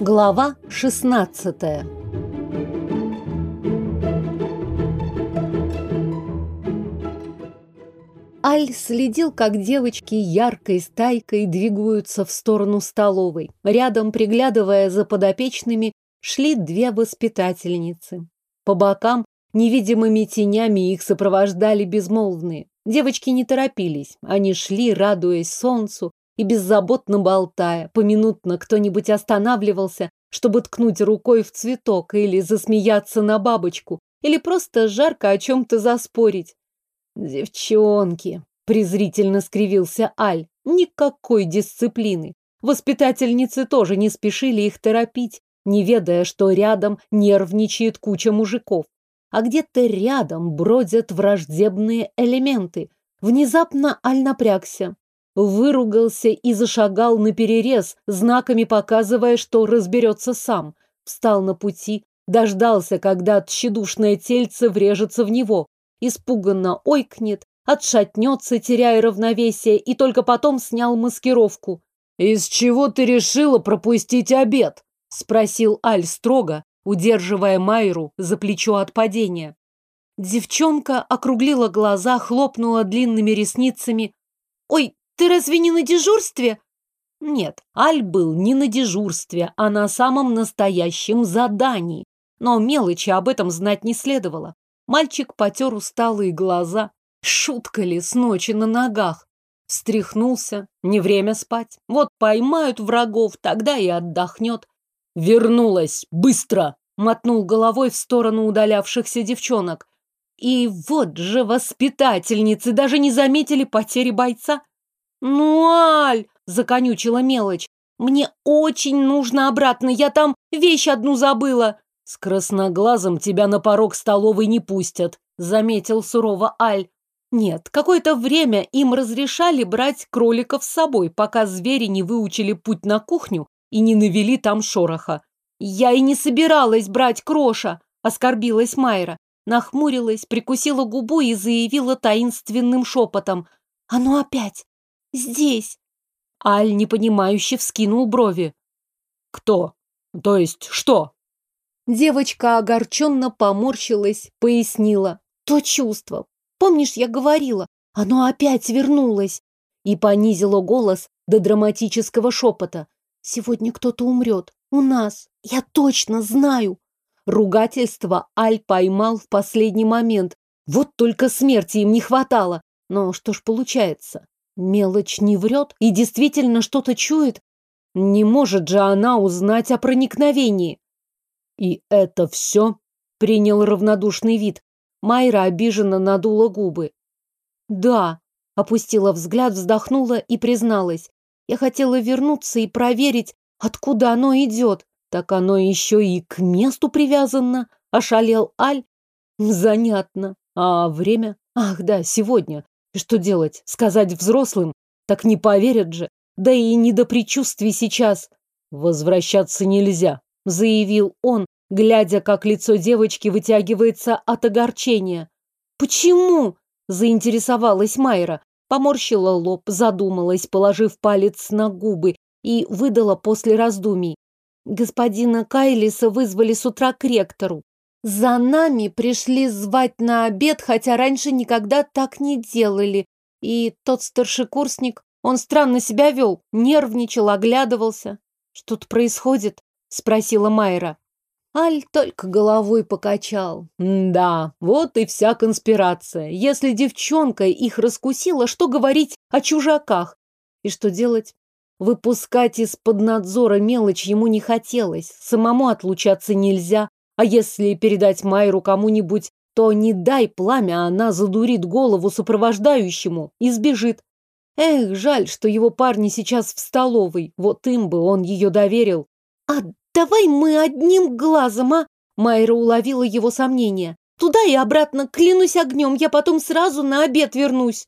Глава 16 Аль следил, как девочки яркой стайкой двигаются в сторону столовой. Рядом, приглядывая за подопечными, шли две воспитательницы. По бокам невидимыми тенями их сопровождали безмолвные. Девочки не торопились, они шли, радуясь солнцу и беззаботно болтая. Поминутно кто-нибудь останавливался, чтобы ткнуть рукой в цветок или засмеяться на бабочку, или просто жарко о чем-то заспорить. «Девчонки!» – презрительно скривился Аль. «Никакой дисциплины. Воспитательницы тоже не спешили их торопить, не ведая, что рядом нервничает куча мужиков. А где-то рядом бродят враждебные элементы. Внезапно Аль напрягся, выругался и зашагал на перерез, знаками показывая, что разберется сам. Встал на пути, дождался, когда тщедушное тельце врежется в него, испуганно ойкнет, отшатнется, теряя равновесие, и только потом снял маскировку. «Из чего ты решила пропустить обед?» — спросил Аль строго, удерживая Майру за плечо от падения. Девчонка округлила глаза, хлопнула длинными ресницами. «Ой, ты разве не на дежурстве?» Нет, Аль был не на дежурстве, а на самом настоящем задании. Но мелочи об этом знать не следовало. Мальчик потер усталые глаза. Шутка ли с ночи на ногах? Встряхнулся. Не время спать. Вот поймают врагов, тогда и отдохнет. Вернулась. Быстро! Мотнул головой в сторону удалявшихся девчонок. И вот же воспитательницы даже не заметили потери бойца. «Ну, Аль!» — законючила мелочь. «Мне очень нужно обратно, я там вещь одну забыла!» «С красноглазом тебя на порог столовой не пустят», — заметил сурово Аль. Нет, какое-то время им разрешали брать кроликов с собой, пока звери не выучили путь на кухню и не навели там шороха. «Я и не собиралась брать кроша», — оскорбилась Майра. Нахмурилась, прикусила губу и заявила таинственным шепотом. «Оно «А ну опять! Здесь!» Аль непонимающе вскинул брови. «Кто? То есть что?» Девочка огорченно поморщилась, пояснила. То чувство. Помнишь, я говорила, оно опять вернулось. И понизила голос до драматического шепота. Сегодня кто-то умрет. У нас. Я точно знаю. Ругательство Аль поймал в последний момент. Вот только смерти им не хватало. Но что ж получается? Мелочь не врет и действительно что-то чует. Не может же она узнать о проникновении. «И это все?» — принял равнодушный вид. Майра обиженно надула губы. «Да», — опустила взгляд, вздохнула и призналась. «Я хотела вернуться и проверить, откуда оно идет. Так оно еще и к месту привязано», — ошалел Аль. «Занятно. А время? Ах, да, сегодня. Что делать? Сказать взрослым? Так не поверят же. Да и не до предчувствий сейчас. Возвращаться нельзя заявил он, глядя, как лицо девочки вытягивается от огорчения. «Почему?» – заинтересовалась Майра. Поморщила лоб, задумалась, положив палец на губы, и выдала после раздумий. Господина Кайлиса вызвали с утра к ректору. За нами пришли звать на обед, хотя раньше никогда так не делали. И тот старшекурсник, он странно себя вел, нервничал, оглядывался. Что-то происходит? спросила Майра. Аль только головой покачал. Да, вот и вся конспирация. Если девчонка их раскусила, что говорить о чужаках? И что делать? Выпускать из-под надзора мелочь ему не хотелось. Самому отлучаться нельзя. А если передать Майру кому-нибудь, то не дай пламя, она задурит голову сопровождающему и сбежит. Эх, жаль, что его парни сейчас в столовой. Вот им бы он ее доверил. «А давай мы одним глазом, а?» Майра уловила его сомнение. «Туда и обратно, клянусь огнем, я потом сразу на обед вернусь».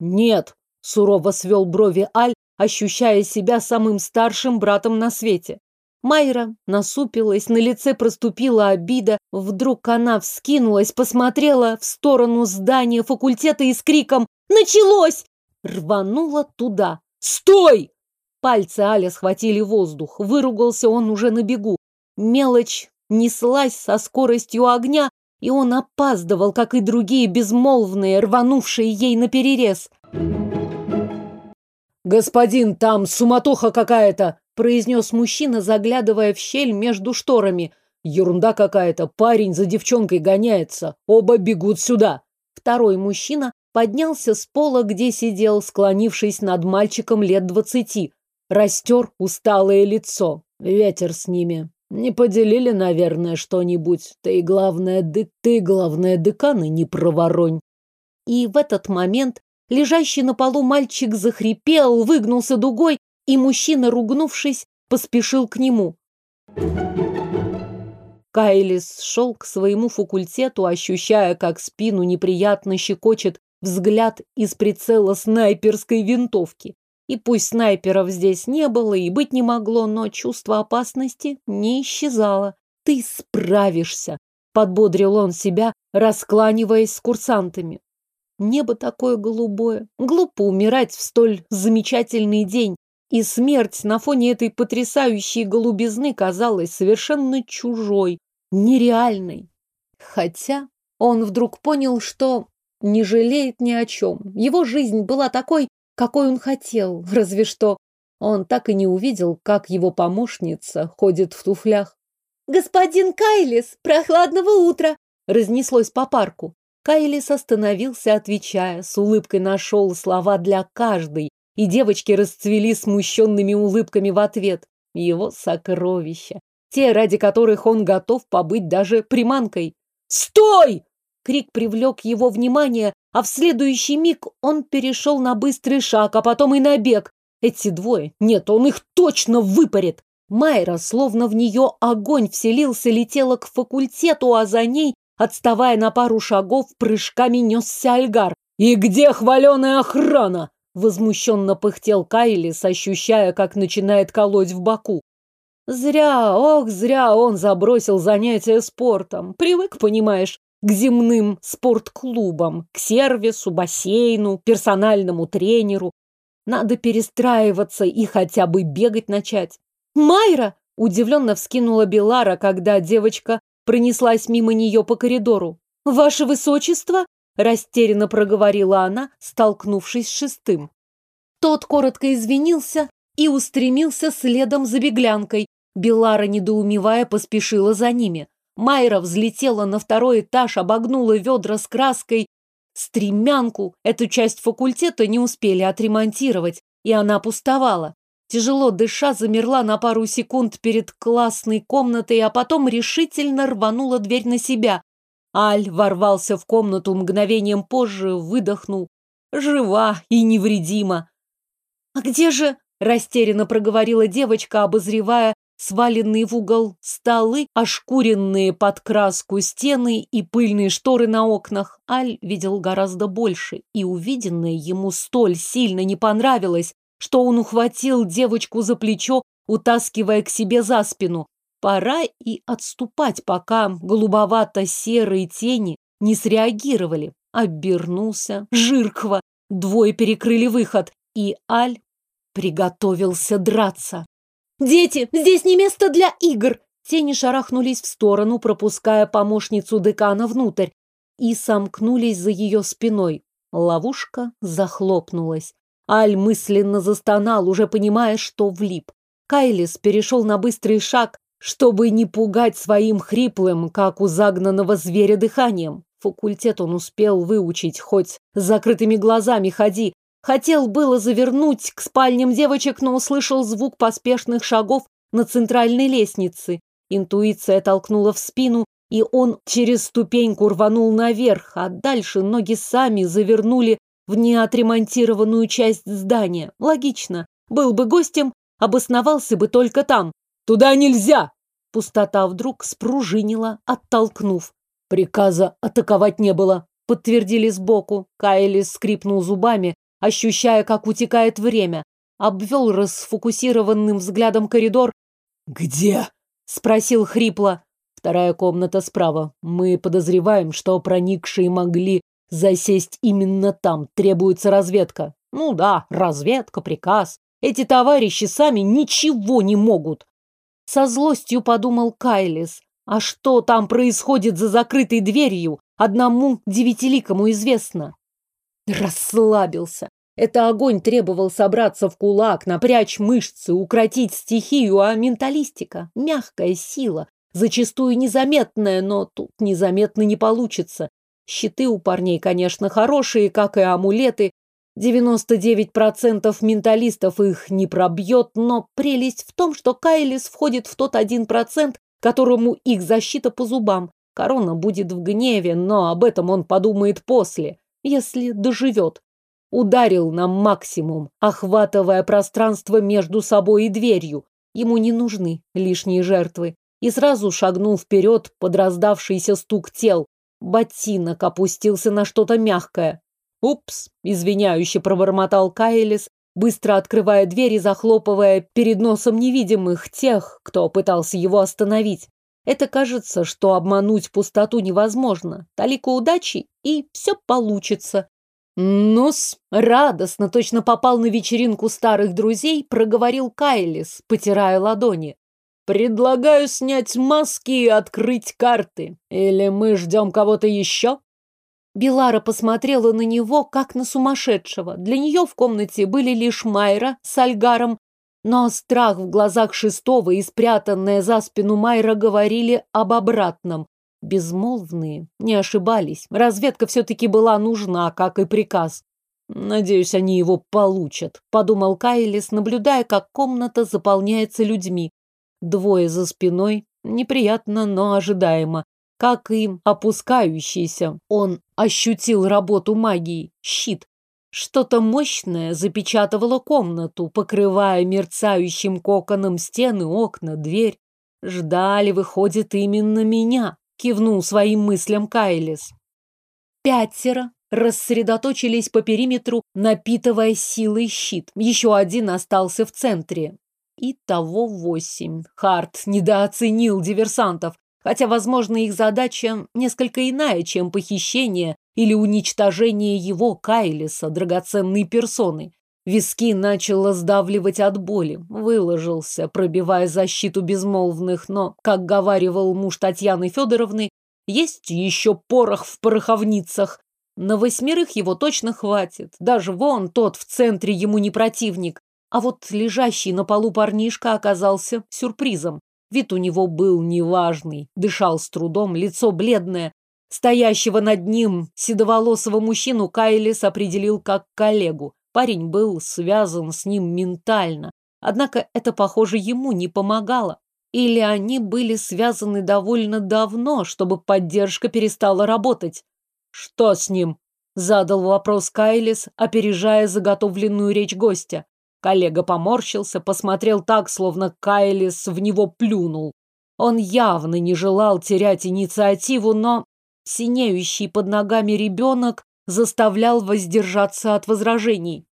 «Нет», — сурово свел брови Аль, ощущая себя самым старшим братом на свете. Майра насупилась, на лице проступила обида. Вдруг она вскинулась, посмотрела в сторону здания факультета и с криком «Началось!» рванула туда. «Стой!» Пальцы Аля схватили воздух. Выругался он уже на бегу. Мелочь неслась со скоростью огня, и он опаздывал, как и другие безмолвные, рванувшие ей на перерез. «Господин, там суматоха какая-то!» Произнес мужчина, заглядывая в щель между шторами. Ерунда какая-то, парень за девчонкой гоняется. Оба бегут сюда. Второй мужчина поднялся с пола, где сидел, склонившись над мальчиком лет двадцати. Растер усталое лицо. Ветер с ними. Не поделили, наверное, что-нибудь. Ты, главное, ды... ты, главное, деканы не проворонь. И в этот момент лежащий на полу мальчик захрипел, выгнулся дугой, и мужчина, ругнувшись, поспешил к нему. Кайлис шел к своему факультету, ощущая, как спину неприятно щекочет взгляд из прицела снайперской винтовки. И пусть снайперов здесь не было и быть не могло, но чувство опасности не исчезало. «Ты справишься!» — подбодрил он себя, раскланиваясь с курсантами. Небо такое голубое. Глупо умирать в столь замечательный день. И смерть на фоне этой потрясающей голубизны казалась совершенно чужой, нереальной. Хотя он вдруг понял, что не жалеет ни о чем. Его жизнь была такой, какой он хотел, разве что он так и не увидел, как его помощница ходит в туфлях. «Господин Кайлис, прохладного утра!» разнеслось по парку. Кайлис остановился, отвечая, с улыбкой нашел слова для каждой, и девочки расцвели смущенными улыбками в ответ. Его сокровища, те, ради которых он готов побыть даже приманкой. «Стой!» Крик привлек его внимание, а в следующий миг он перешел на быстрый шаг, а потом и на бег. Эти двое, нет, он их точно выпарит. Майра, словно в нее огонь вселился, летела к факультету, а за ней, отставая на пару шагов, прыжками несся Альгар. «И где хваленая охрана?» Возмущенно пыхтел Кайлис, ощущая, как начинает колоть в боку. Зря, ох, зря он забросил занятия спортом. Привык, понимаешь, к земным спортклубам, к сервису, бассейну, персональному тренеру. Надо перестраиваться и хотя бы бегать начать. «Майра!» – удивленно вскинула Белара, когда девочка пронеслась мимо нее по коридору. «Ваше высочество!» Растерянно проговорила она, столкнувшись с шестым. Тот коротко извинился и устремился следом за беглянкой. Белара, недоумевая, поспешила за ними. Майра взлетела на второй этаж, обогнула ведра с краской. Стремянку, эту часть факультета не успели отремонтировать, и она пустовала. Тяжело дыша, замерла на пару секунд перед классной комнатой, а потом решительно рванула дверь на себя. Аль ворвался в комнату мгновением позже, выдохнул. Жива и невредима. «А где же?» – растерянно проговорила девочка, обозревая сваленные в угол столы, ошкуренные под краску стены и пыльные шторы на окнах. Аль видел гораздо больше, и увиденное ему столь сильно не понравилось, что он ухватил девочку за плечо, утаскивая к себе за спину. Пора и отступать, пока голубовато-серые тени не среагировали. Обернулся, Жирква, двое перекрыли выход, и Аль приготовился драться. «Дети, здесь не место для игр!» Тени шарахнулись в сторону, пропуская помощницу декана внутрь, и сомкнулись за ее спиной. Ловушка захлопнулась. Аль мысленно застонал, уже понимая, что влип. Кайлис перешел на быстрый шаг, чтобы не пугать своим хриплым, как у загнанного зверя, дыханием. Факультет он успел выучить, хоть с закрытыми глазами ходи. Хотел было завернуть к спальням девочек, но услышал звук поспешных шагов на центральной лестнице. Интуиция толкнула в спину, и он через ступеньку рванул наверх, а дальше ноги сами завернули в неотремонтированную часть здания. Логично. Был бы гостем, обосновался бы только там. Туда нельзя!» Пустота вдруг спружинила, оттолкнув. «Приказа атаковать не было», — подтвердили сбоку. Кайли скрипнул зубами, ощущая, как утекает время. Обвел расфокусированным взглядом коридор. «Где?» — спросил хрипло. «Вторая комната справа. Мы подозреваем, что проникшие могли засесть именно там. Требуется разведка». «Ну да, разведка, приказ. Эти товарищи сами ничего не могут. Со злостью подумал Кайлис. А что там происходит за закрытой дверью, одному девятиликому известно. Расслабился. Это огонь требовал собраться в кулак, напрячь мышцы, укротить стихию, а менталистика — мягкая сила, зачастую незаметная, но тут незаметно не получится. Щиты у парней, конечно, хорошие, как и амулеты. 99% менталистов их не пробьет, но прелесть в том, что Кайлис входит в тот 1%, которому их защита по зубам. Корона будет в гневе, но об этом он подумает после, если доживет. Ударил на максимум, охватывая пространство между собой и дверью. Ему не нужны лишние жертвы. И сразу шагнул вперед под раздавшийся стук тел. Ботинок опустился на что-то мягкое. «Упс!» – извиняюще пробормотал Кайлис, быстро открывая дверь и захлопывая перед носом невидимых тех, кто пытался его остановить. Это кажется, что обмануть пустоту невозможно. Талику удачи, и все получится. Нос радостно, точно попал на вечеринку старых друзей, проговорил Кайлис, потирая ладони. Предлагаю снять маски и открыть карты. Или мы ждем кого-то еще? Белара посмотрела на него, как на сумасшедшего. Для нее в комнате были лишь Майра с Альгаром, но страх в глазах шестого и спрятанная за спину Майра говорили об обратном. Безмолвные не ошибались. Разведка все-таки была нужна, как и приказ. «Надеюсь, они его получат», — подумал Кайлис, наблюдая, как комната заполняется людьми. Двое за спиной. Неприятно, но ожидаемо. Как и опускающийся. Он ощутил работу магии. Щит. Что-то мощное запечатывало комнату, покрывая мерцающим коконом стены, окна, дверь. Ждали, выходит, именно меня, кивнул своим мыслям Кайлис. Пятеро рассредоточились по периметру, напитывая силой щит. Еще один остался в центре. И того восемь. Харт недооценил диверсантов, хотя, возможно, их задача несколько иная, чем похищение или уничтожение его, Кайлиса, драгоценной персоны. Виски начало сдавливать от боли, выложился, пробивая защиту безмолвных, но, как говаривал муж Татьяны Федоровны, есть еще порох в пороховницах. На восьмерых его точно хватит. Даже вон тот в центре ему не противник. А вот лежащий на полу парнишка оказался сюрпризом. Вид у него был неважный, дышал с трудом, лицо бледное. Стоящего над ним седоволосого мужчину Кайлис определил как коллегу. Парень был связан с ним ментально. Однако это, похоже, ему не помогало. Или они были связаны довольно давно, чтобы поддержка перестала работать. «Что с ним?» – задал вопрос Кайлис, опережая заготовленную речь гостя. Коллега поморщился, посмотрел так, словно Кайлис в него плюнул. Он явно не желал терять инициативу, но синеющий под ногами ребенок заставлял воздержаться от возражений.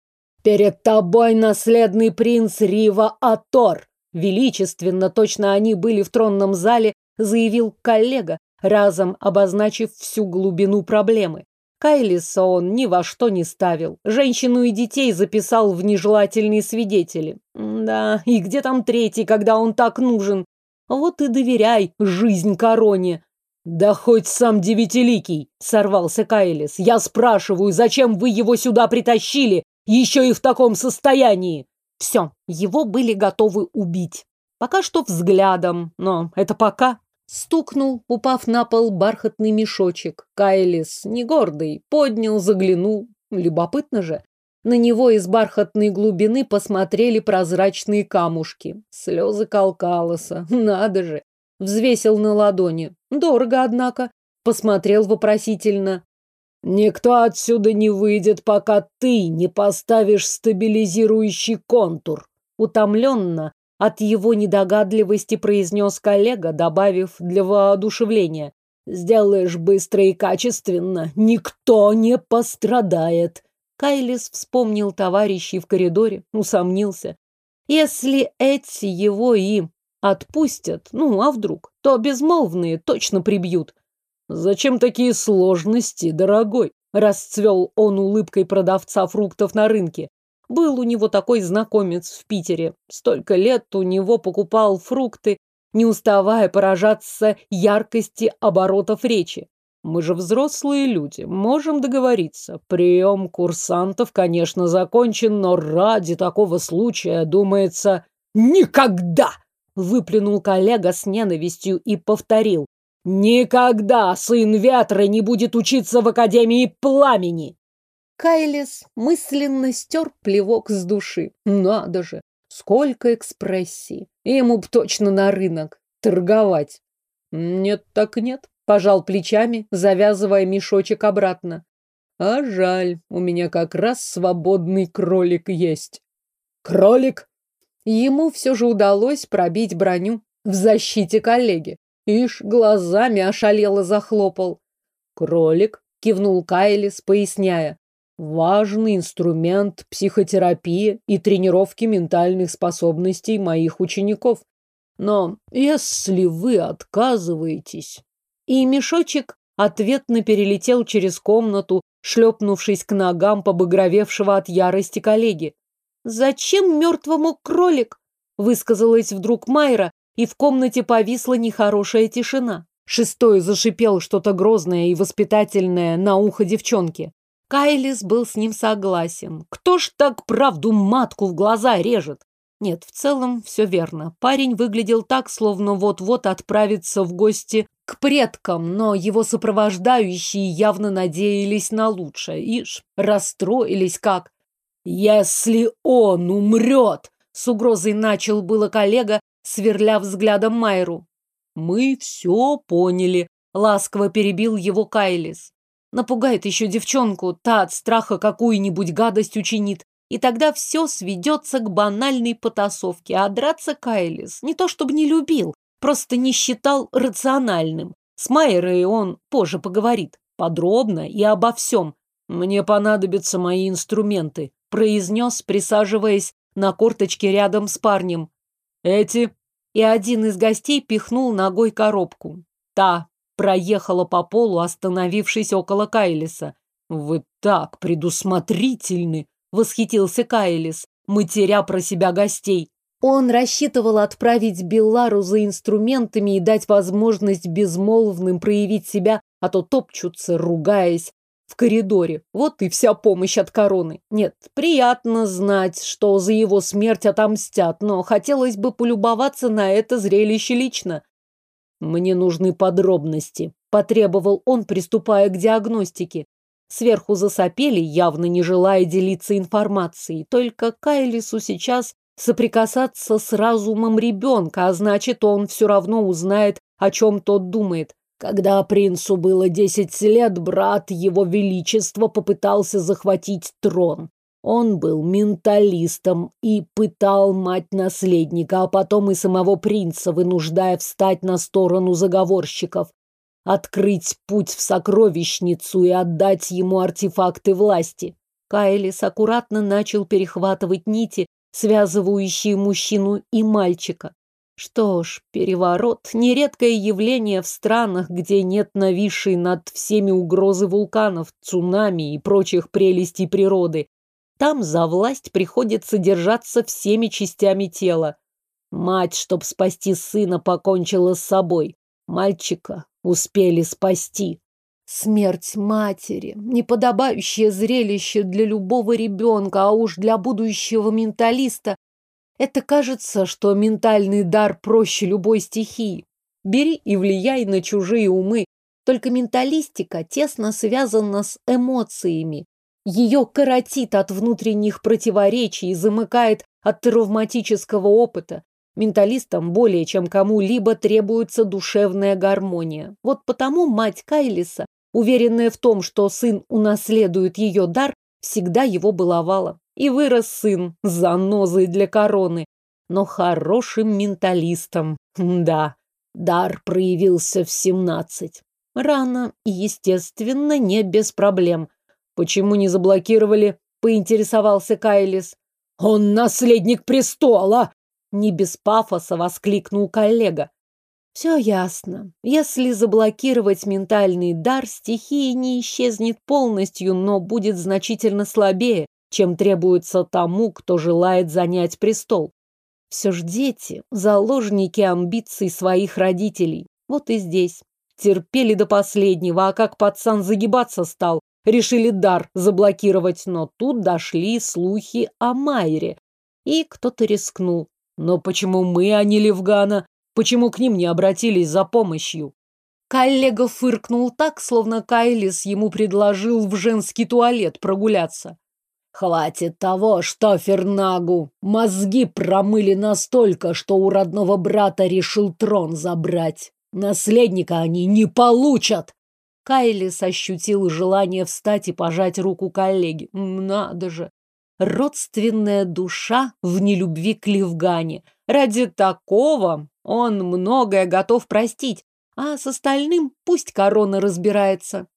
«Перед тобой наследный принц Рива Атор!» Величественно, точно они были в тронном зале, заявил коллега, разом обозначив всю глубину проблемы. Кайлиса он ни во что не ставил. Женщину и детей записал в нежелательные свидетели. Да, и где там третий, когда он так нужен? Вот и доверяй жизнь короне. Да хоть сам девятиликий, сорвался Кайлис. Я спрашиваю, зачем вы его сюда притащили, еще и в таком состоянии? Все, его были готовы убить. Пока что взглядом, но это пока. Стукнул, упав на пол, бархатный мешочек. Кайлис, не гордый, поднял, заглянул. Любопытно же. На него из бархатной глубины посмотрели прозрачные камушки. Слезы Калкалоса. Надо же. Взвесил на ладони. Дорого, однако. Посмотрел вопросительно. «Никто отсюда не выйдет, пока ты не поставишь стабилизирующий контур». Утомленно, от его недогадливости произнес коллега, добавив для воодушевления. «Сделаешь быстро и качественно, никто не пострадает». Кайлис вспомнил товарищей в коридоре, усомнился. Если эти его и отпустят, ну, а вдруг, то безмолвные точно прибьют. «Зачем такие сложности, дорогой?» Расцвел он улыбкой продавца фруктов на рынке. Был у него такой знакомец в Питере. Столько лет у него покупал фрукты, не уставая поражаться яркости оборотов речи. Мы же взрослые люди, можем договориться. Прием курсантов, конечно, закончен, но ради такого случая, думается, никогда! Выплюнул коллега с ненавистью и повторил. Никогда сын ветра не будет учиться в Академии Пламени. Кайлис мысленно стер плевок с души. Надо же, сколько экспрессии. Ему б точно на рынок торговать. Нет так нет, пожал плечами, завязывая мешочек обратно. А жаль, у меня как раз свободный кролик есть. Кролик? Ему все же удалось пробить броню в защите коллеги. Ишь, глазами ошалело захлопал. Кролик кивнул Кайлис, поясняя. Важный инструмент психотерапии и тренировки ментальных способностей моих учеников. Но если вы отказываетесь... И мешочек ответно перелетел через комнату, шлепнувшись к ногам побагровевшего от ярости коллеги. «Зачем мертвому кролик?» — высказалась вдруг Майра, и в комнате повисла нехорошая тишина. Шестой зашипел что-то грозное и воспитательное на ухо девчонки. Кайлис был с ним согласен. Кто ж так правду матку в глаза режет? Нет, в целом все верно. Парень выглядел так, словно вот-вот отправится в гости к предкам, но его сопровождающие явно надеялись на лучшее. Ишь, расстроились как. «Если он умрет!» — с угрозой начал было коллега, сверля взглядом Майру. «Мы все поняли», — ласково перебил его Кайлис. Напугает еще девчонку, та от страха какую-нибудь гадость учинит. И тогда все сведется к банальной потасовке, а драться Кайлис не то чтобы не любил, просто не считал рациональным. С Майерой он позже поговорит, подробно и обо всем. «Мне понадобятся мои инструменты», — произнес, присаживаясь на корточке рядом с парнем. «Эти?» И один из гостей пихнул ногой коробку. Та проехала по полу, остановившись около Кайлиса. «Вы так предусмотрительны!» — восхитился Кайлис, матеря про себя гостей. Он рассчитывал отправить Беллару за инструментами и дать возможность безмолвным проявить себя, а то топчутся, ругаясь, в коридоре. Вот и вся помощь от короны. Нет, приятно знать, что за его смерть отомстят, но хотелось бы полюбоваться на это зрелище лично. Мне нужны подробности, потребовал он, приступая к диагностике. Сверху засопели, явно не желая делиться информацией. Только Кайлису сейчас соприкасаться с разумом ребенка, а значит, он все равно узнает, о чем тот думает. Когда принцу было десять лет, брат его величества попытался захватить трон. Он был менталистом и пытал мать наследника, а потом и самого принца, вынуждая встать на сторону заговорщиков, открыть путь в сокровищницу и отдать ему артефакты власти. Кайлис аккуратно начал перехватывать нити, связывающие мужчину и мальчика. Что ж, переворот – нередкое явление в странах, где нет нависшей над всеми угрозы вулканов, цунами и прочих прелестей природы. Там за власть приходится держаться всеми частями тела. Мать, чтоб спасти сына, покончила с собой. Мальчика успели спасти. Смерть матери – неподобающее зрелище для любого ребенка, а уж для будущего менталиста это кажется, что ментальный дар проще любой стихии. Бери и влияй на чужие умы. Только менталистика тесно связана с эмоциями. Ее коротит от внутренних противоречий и замыкает от травматического опыта. Менталистам более чем кому-либо требуется душевная гармония. Вот потому мать Кайлиса, уверенная в том, что сын унаследует ее дар, всегда его баловала. И вырос сын, занозой для короны, но хорошим менталистом. Да, дар проявился в семнадцать. Рано и, естественно, не без проблем. Почему не заблокировали? Поинтересовался Кайлис. Он наследник престола! Не без пафоса воскликнул коллега. Все ясно. Если заблокировать ментальный дар, стихия не исчезнет полностью, но будет значительно слабее. чем требуется тому, кто желает занять престол. Все ж дети – заложники амбиций своих родителей. Вот и здесь. Терпели до последнего, а как пацан загибаться стал, решили дар заблокировать, но тут дошли слухи о Майре. И кто-то рискнул. Но почему мы, а не Левгана? Почему к ним не обратились за помощью? Коллега фыркнул так, словно Кайлис ему предложил в женский туалет прогуляться. Хватит того, что Фернагу мозги промыли настолько, что у родного брата решил трон забрать. Наследника они не получат. Кайлис ощутил желание встать и пожать руку коллеге. Надо же. Родственная душа в нелюбви к Левгане. Ради такого он многое готов простить, а с остальным пусть корона разбирается.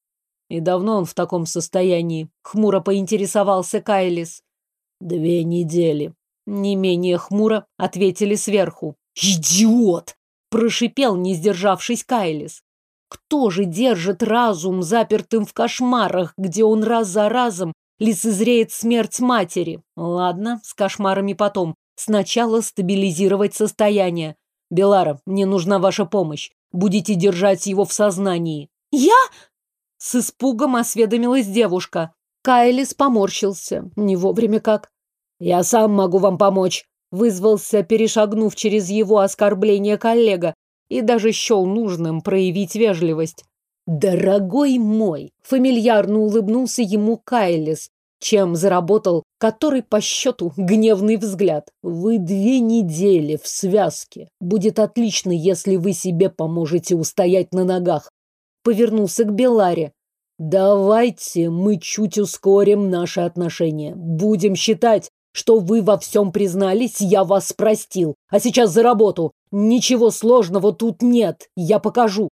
И давно он в таком состоянии? Хмуро поинтересовался Кайлис. Две недели. Не менее хмуро ответили сверху. Идиот! Прошипел, не сдержавшись Кайлис. Кто же держит разум запертым в кошмарах, где он раз за разом лицезреет смерть матери? Ладно, с кошмарами потом. Сначала стабилизировать состояние. Белара, мне нужна ваша помощь. Будете держать его в сознании. Я? С испугом осведомилась девушка. Кайлис поморщился. Не вовремя как. Я сам могу вам помочь. Вызвался, перешагнув через его оскорбление коллега, и даже счел нужным проявить вежливость. «Дорогой мой!» — фамильярно улыбнулся ему Кайлис, чем заработал, который по счету гневный взгляд. Вы две недели в связке. Будет отлично, если вы себе поможете устоять на ногах. Повернулся к Беларе. Давайте мы чуть ускорим наши отношения. Будем считать, что вы во всем признались, я вас простил. А сейчас за работу. Ничего сложного тут нет. Я покажу.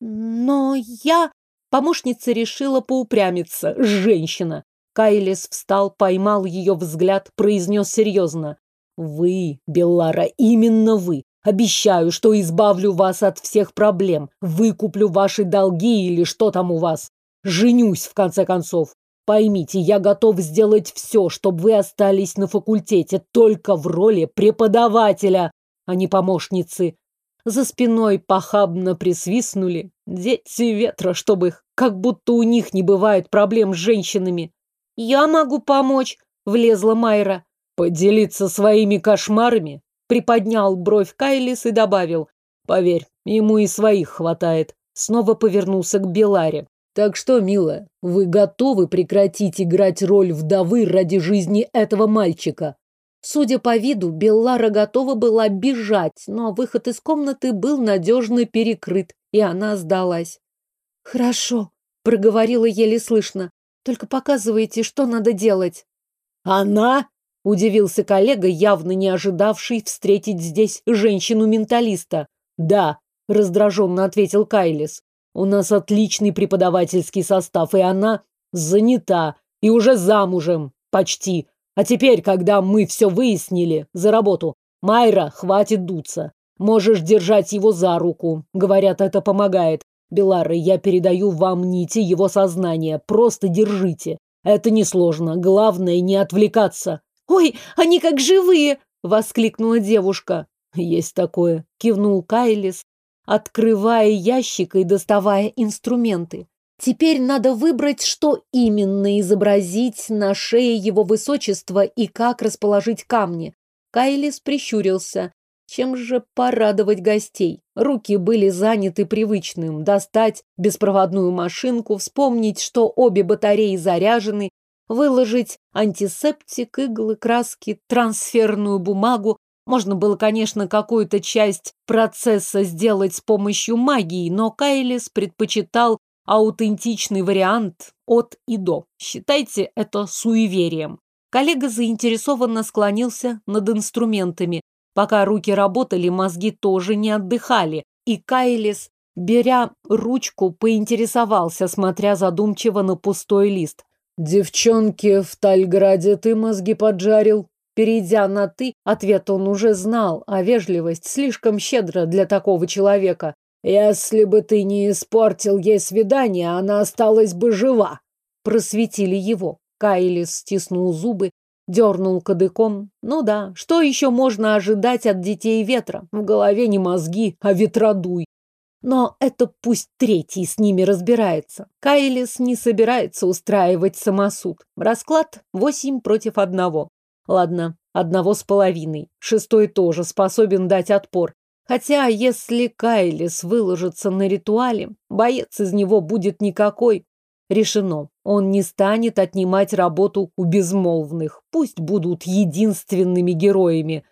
Но я... Помощница решила поупрямиться. Женщина. Кайлис встал, поймал ее взгляд, произнес серьезно. «Вы, Беллара, именно вы. Обещаю, что избавлю вас от всех проблем. Выкуплю ваши долги или что там у вас. Женюсь, в конце концов. Поймите, я готов сделать все, чтобы вы остались на факультете только в роли преподавателя, а не помощницы. За спиной похабно присвистнули. Дети ветра, чтобы их, как будто у них не бывает проблем с женщинами. «Я могу помочь», — влезла Майра. «Поделиться своими кошмарами?» Приподнял бровь Кайлис и добавил. «Поверь, ему и своих хватает». Снова повернулся к Беларе. «Так что, милая, вы готовы прекратить играть роль вдовы ради жизни этого мальчика?» Судя по виду, Беллара готова была бежать, но выход из комнаты был надежно перекрыт, и она сдалась. «Хорошо», — проговорила еле слышно. Только показывайте, что надо делать. Она? Удивился коллега, явно не ожидавший встретить здесь женщину-менталиста. Да, раздраженно ответил Кайлис. У нас отличный преподавательский состав, и она занята, и уже замужем, почти. А теперь, когда мы все выяснили, за работу. Майра, хватит дуться. Можешь держать его за руку. Говорят, это помогает. Белары, я передаю вам нити его сознания. Просто держите. Это несложно. Главное, не отвлекаться. Ой, они как живые! Воскликнула девушка. Есть такое. Кивнул Кайлис, открывая ящик и доставая инструменты. Теперь надо выбрать, что именно изобразить на шее его высочества и как расположить камни. Кайлис прищурился. Чем же порадовать гостей? Руки были заняты привычным. Достать беспроводную машинку, вспомнить, что обе батареи заряжены, выложить антисептик, иглы, краски, трансферную бумагу. Можно было, конечно, какую-то часть процесса сделать с помощью магии, но Кайлис предпочитал аутентичный вариант от и до. Считайте это суеверием. Коллега заинтересованно склонился над инструментами. Пока руки работали, мозги тоже не отдыхали, и Кайлис, беря ручку, поинтересовался, смотря задумчиво на пустой лист. «Девчонки, в Тальграде ты мозги поджарил?» Перейдя на «ты», ответ он уже знал, а вежливость слишком щедра для такого человека. «Если бы ты не испортил ей свидание, она осталась бы жива!» Просветили его. Кайлис стиснул зубы, дернул кадыком. Ну да, что еще можно ожидать от детей ветра? В голове не мозги, а ветродуй. Но это пусть третий с ними разбирается. Кайлис не собирается устраивать самосуд. Расклад восемь против одного. Ладно, одного с половиной. Шестой тоже способен дать отпор. Хотя, если Кайлис выложится на ритуале, боец из него будет никакой. Решено. Он не станет отнимать работу у безмолвных. Пусть будут единственными героями.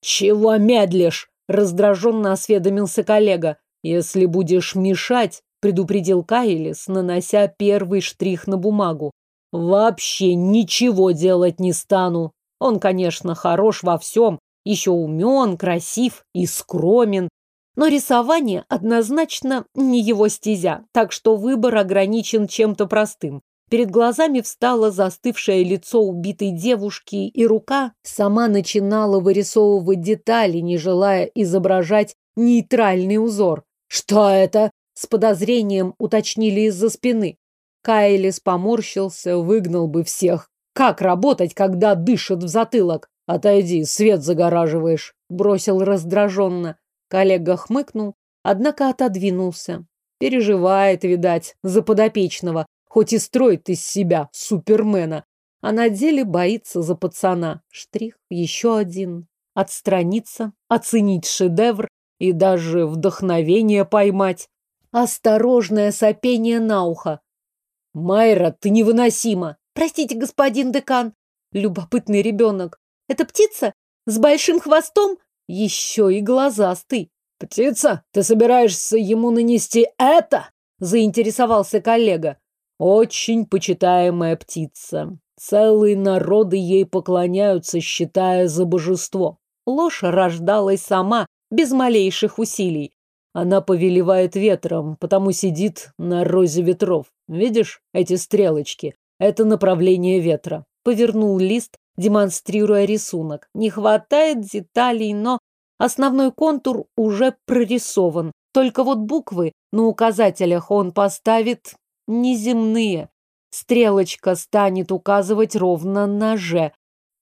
«Чего медлишь?» – раздраженно осведомился коллега. «Если будешь мешать», – предупредил Кайлис, нанося первый штрих на бумагу. «Вообще ничего делать не стану. Он, конечно, хорош во всем, еще умен, красив и скромен, но рисование однозначно не его стезя, так что выбор ограничен чем-то простым. Перед глазами встало застывшее лицо убитой девушки, и рука сама начинала вырисовывать детали, не желая изображать нейтральный узор. «Что это?» — с подозрением уточнили из-за спины. Кайлис поморщился, выгнал бы всех. Как работать, когда дышит в затылок? Отойди, свет загораживаешь, бросил раздраженно. Коллега хмыкнул, однако отодвинулся. Переживает, видать, за подопечного, хоть и строит из себя супермена, а на деле боится за пацана. Штрих еще один. Отстраниться, оценить шедевр и даже вдохновение поймать. Осторожное сопение на ухо. «Майра, ты невыносима!» «Простите, господин декан!» Любопытный ребенок. «Это птица? С большим хвостом? Еще и глазастый. «Птица, ты собираешься ему нанести это?» заинтересовался коллега. «Очень почитаемая птица. Целые народы ей поклоняются, считая за божество. Ложь рождалась сама, без малейших усилий. Она повелевает ветром, потому сидит на розе ветров. Видишь эти стрелочки? Это направление ветра. Повернул лист, демонстрируя рисунок. Не хватает деталей, но основной контур уже прорисован. Только вот буквы на указателях он поставит неземные. Стрелочка станет указывать ровно на «Ж».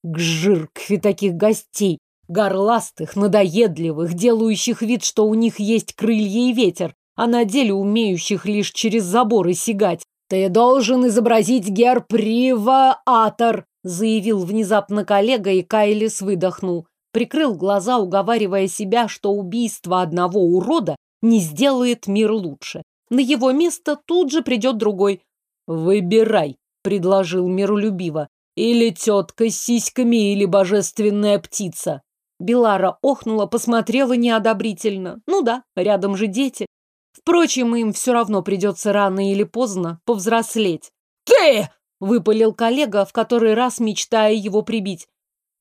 Гжиркви таких гостей, горластых, надоедливых, делающих вид, что у них есть крылья и ветер, а на деле умеющих лишь через заборы сигать. «Ты должен изобразить герб Риваатор», заявил внезапно коллега, и Кайлис выдохнул. Прикрыл глаза, уговаривая себя, что убийство одного урода не сделает мир лучше. На его место тут же придет другой. «Выбирай», — предложил миролюбиво. «Или тетка с сиськами, или божественная птица». Белара охнула, посмотрела неодобрительно. Ну да, рядом же дети. Впрочем, им все равно придется рано или поздно повзрослеть. «Ты!» выпалил коллега, в который раз мечтая его прибить.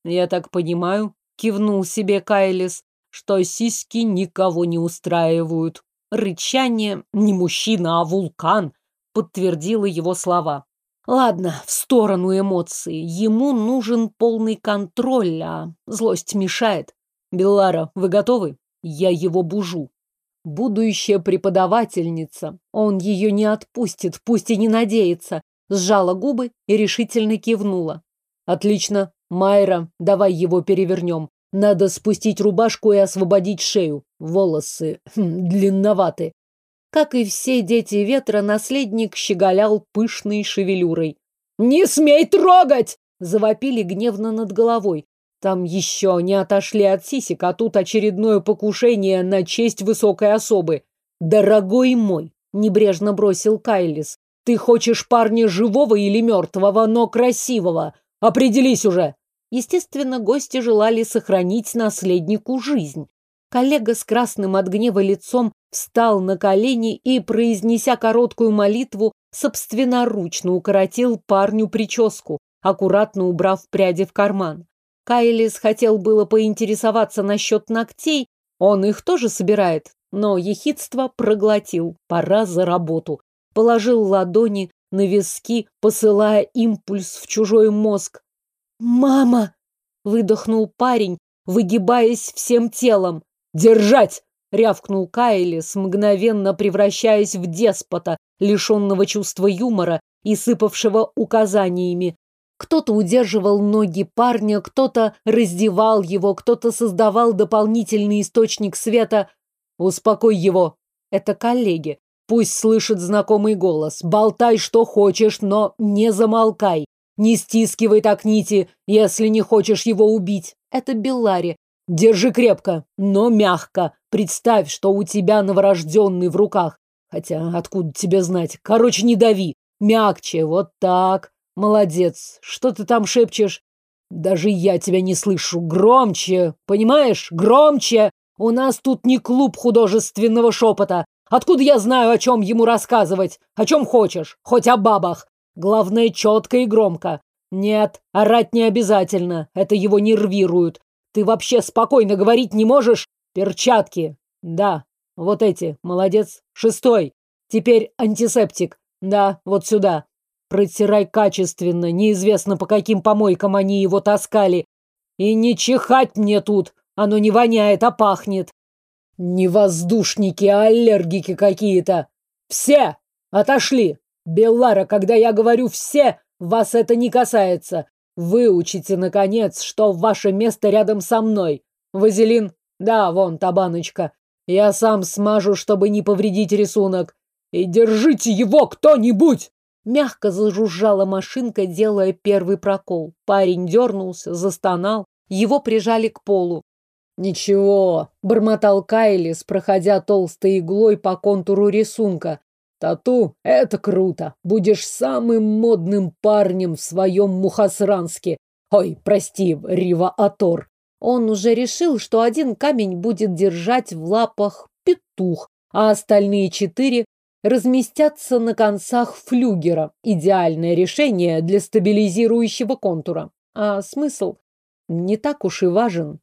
Я так понимаю, кивнул себе Кайлис, что сиськи никого не устраивают. Рычание не мужчина, а вулкан, подтвердило его слова. Ладно, в сторону эмоций. Ему нужен полный контроль, а злость мешает. Беллара, вы готовы? Я его бужу. Будущая преподавательница. Он ее не отпустит, пусть и не надеется сжала губы и решительно кивнула. «Отлично. Майра, давай его перевернем. Надо спустить рубашку и освободить шею. Волосы хм, длинноваты». Как и все дети ветра, наследник щеголял пышной шевелюрой. «Не смей трогать!» – завопили гневно над головой. Там еще не отошли от сисек, а тут очередное покушение на честь высокой особы. «Дорогой мой!» – небрежно бросил Кайлис. Ты хочешь парня живого или мертвого, но красивого? Определись уже!» Естественно, гости желали сохранить наследнику жизнь. Коллега с красным от гнева лицом встал на колени и, произнеся короткую молитву, собственноручно укоротил парню прическу, аккуратно убрав пряди в карман. Кайлис хотел было поинтересоваться насчет ногтей, он их тоже собирает, но ехидство проглотил, пора за работу положил ладони на виски, посылая импульс в чужой мозг. «Мама!» — выдохнул парень, выгибаясь всем телом. «Держать!» рявкнул Кайлис, мгновенно превращаясь в деспота, лишенного чувства юмора и сыпавшего указаниями. Кто-то удерживал ноги парня, кто-то раздевал его, кто-то создавал дополнительный источник света. «Успокой его!» Это коллеги. Пусть слышит знакомый голос. Болтай, что хочешь, но не замолкай. Не стискивай так нити, если не хочешь его убить. Это Беллари. Держи крепко, но мягко. Представь, что у тебя новорожденный в руках. Хотя, откуда тебе знать? Короче, не дави. Мягче, вот так. Молодец. Что ты там шепчешь? Даже я тебя не слышу. Громче. Понимаешь? Громче. У нас тут не клуб художественного шепота. Откуда я знаю, о чем ему рассказывать? О чем хочешь? Хоть о бабах. Главное, четко и громко. Нет, орать не обязательно. Это его нервирует. Ты вообще спокойно говорить не можешь? Перчатки. Да, вот эти. Молодец. Шестой. Теперь антисептик. Да, вот сюда. Протирай качественно. Неизвестно, по каким помойкам они его таскали. И не чихать мне тут. Оно не воняет, а пахнет. Не воздушники, а аллергики какие-то. Все! Отошли! Беллара, когда я говорю «все», вас это не касается. Выучите, наконец, что ваше место рядом со мной. Вазелин? Да, вон та баночка. Я сам смажу, чтобы не повредить рисунок. И держите его кто-нибудь!» Мягко зажужжала машинка, делая первый прокол. Парень дернулся, застонал. Его прижали к полу. «Ничего», — бормотал Кайлис, проходя толстой иглой по контуру рисунка. «Тату — это круто. Будешь самым модным парнем в своем Мухасранске. Ой, прости, Рива-Атор». Он уже решил, что один камень будет держать в лапах петух, а остальные четыре разместятся на концах флюгера. Идеальное решение для стабилизирующего контура. А смысл не так уж и важен.